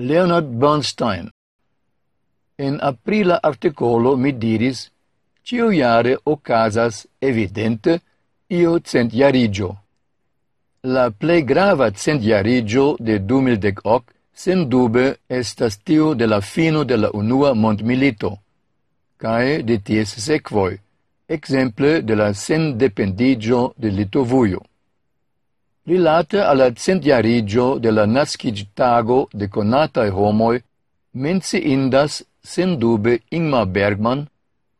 Leonard Bernstein. En aprila articolo mi diris, ciu iare ocasas evidente io centiarigio. La plei grava centiarigio de 2018 sen dube estas tiu de la fino de la unua mondmilito, cae de ties sequoi, exemple de la sendependigio de Litovuio rilate alla centiarigio de la nascigitago de conatae homoi, menci indas sen dube Ingmar Bergman,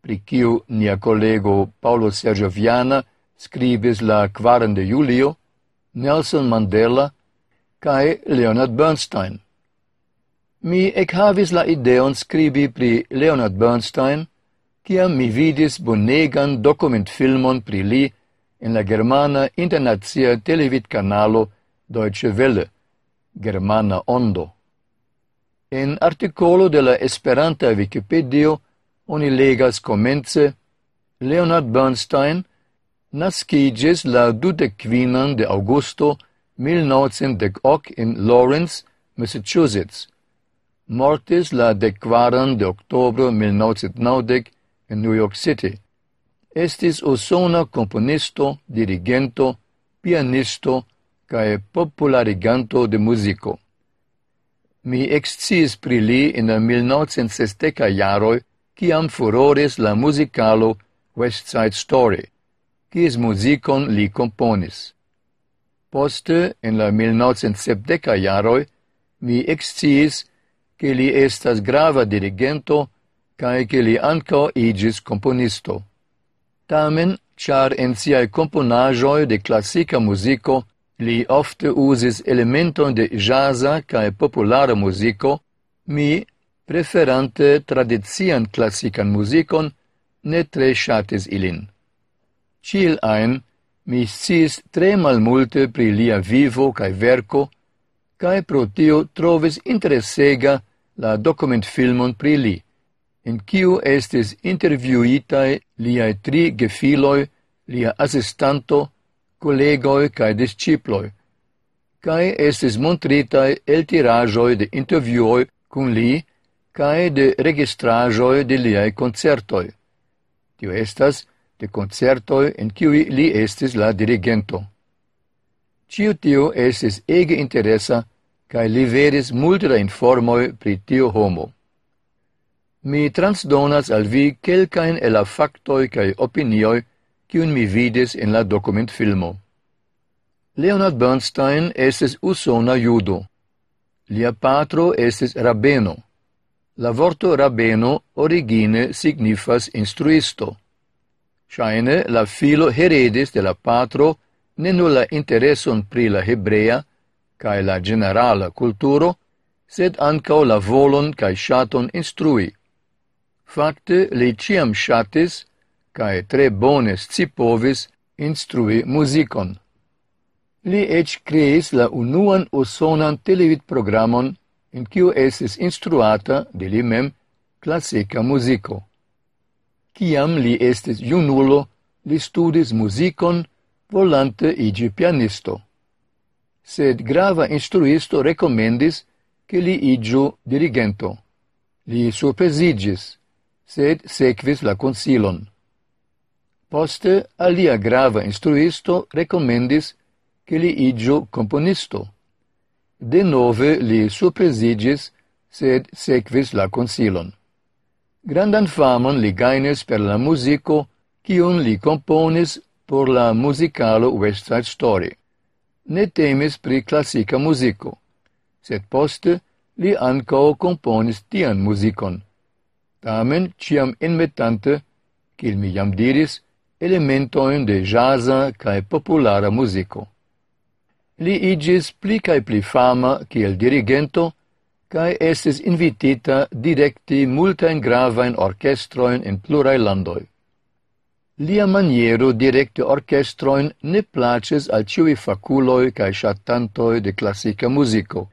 pri kiu nia collego Paolo Sergio Viana scribis la 4 de Julio, Nelson Mandela, cae Leonard Bernstein. Mi havis la ideon scribi pri Leonard Bernstein, ciam mi vidis bonegan document filmon pri li in la germana internacia televidkanalo Deutsche Welle, Germana Ondo. En articolo de la Esperanta Wikipedio oni legas comence Leonard Bernstein nascigis la 25 de augusto 1908 in Lawrence, Massachusetts. Mortis la 24 de octobro 1990 in New York City estis usona componisto, dirigento, pianisto cae populariganto de musico. Mi exciis pri li in la 1960 jaroj, ciam furores la musicalo West Side Story, cies musicon li componis. Poste, en la 1970 jaroj, mi exciis che li estas grava dirigento cae che li anco igis componisto. Tamen, char en siae componajoi de classica musico li ofte usis elementon de jazza cae populara musico, mi, preferante tradizian classican musicon, ne tre shatis ilin. Cil ein, mi sciis tre malmulte pri lia vivo cae verco, cae pro tio trovis interessega la document filmon pri li in quiu estis interviuitae liae tri gefiloi, lia asistanto, collegoi cae disciploi, cae estis montritae el tirajoi de interviuoi cum li cae de registrajoi de liae concertoi. Tio estas de concertoi in cui li estis la dirigento. Ciu tio estis ege interesa, cae li veris multa informoi pri tio homo mi transdonas al vi quelcaen el la factoi cae opinioi cium mi vides in la document filmo. Leonard Bernstein estes usona judo. Lia patro estes rabeno. La vorto rabeno origine signifas instruisto. Shaine la filo heredis de la patro ne nulla intereson pri la hebrea cae la generala culturo, sed ancao la volon cae shaton instrui Fakte li ciam shatis, cae tre bones cipovis, instrui musicon. Li ec creis la unuan usonan televid programon in kiu esis instruata de li mem classica musico. Ciam li estis junulo, li studis musicon volante igi pianisto. Sed grava instruisto recomendis che li igiu dirigento. Li surpresigis, sed sequis la consilon. Poste alia grava instruisto recomendis che li igio componisto. De nove li supresigis, sed sequis la consilon. Grandan famon li gaines per la musico, cion li componis por la musicalo West Side Story. Ne temis pri classica musico, sed poste li ancao componis tian musicon tamen ciam inmetante, cil mi jam diris, elementoin de jaza cae populara musico. Li igis pli cae pli fama ciel dirigento, cae estis invitita directi multain gravain orchestroin in plurai landoi. Lia maniero directi orchestroin ne places al ciui faculoi cae chattantoi de classica musico.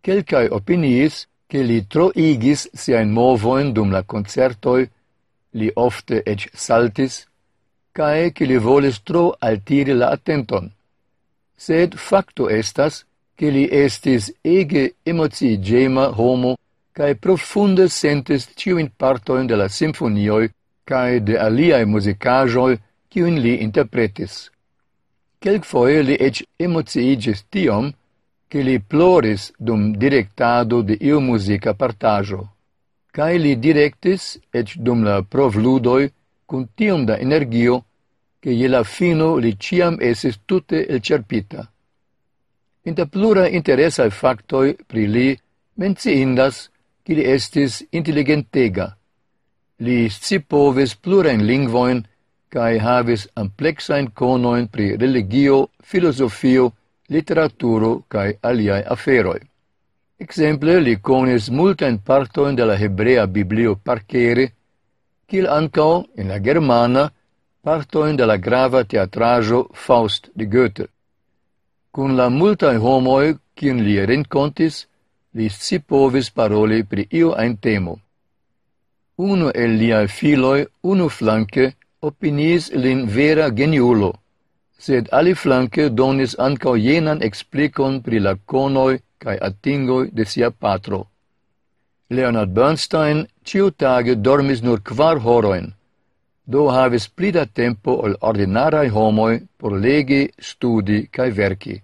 Quelcae opiniis che li troigis siain movoin dum la concertoi, li ofte ec saltis, cae che li volis tro altiri la attenton. Sed facto estas che li estis ege emozigema homo cae profunde sentis ciuin partoin de la sinfonioi cae de aliae musicajoi ciuin li interpretis. Quelquefoe li ec emociigis tiom, che li ploris dum directado de iu musica partajo, cae li directis et dum la provludoi cun tiom da energio che je la fino li ciam esis el elcerpita. Inter plura interesae factoi pri li menciindas che li estis intelligentega. Li scipovis plurain lingvoin cae havis amplexain conoin pri religio, filosofio literaturo cae aliae aferoi. Exemple, li conis multen partoin de la Hebrea Biblio parcere, cil ancao, in la Germana, partoin de la grava teatrajo Faust de Goethe. Cun la multae homoi, cien li rencontis, li si povis paroli pri io ein temo. Uno el liae filoi, unu flanque, opinis lin vera geniulo, sed aliflanke donis ancao jenan explicon pri la conoi cae atingoi de sia patro. Leonard Bernstein ĉiutage dormis nur kvar horoin, do havis plida tempo ol ordinarai homoi por legi, studi cae verci.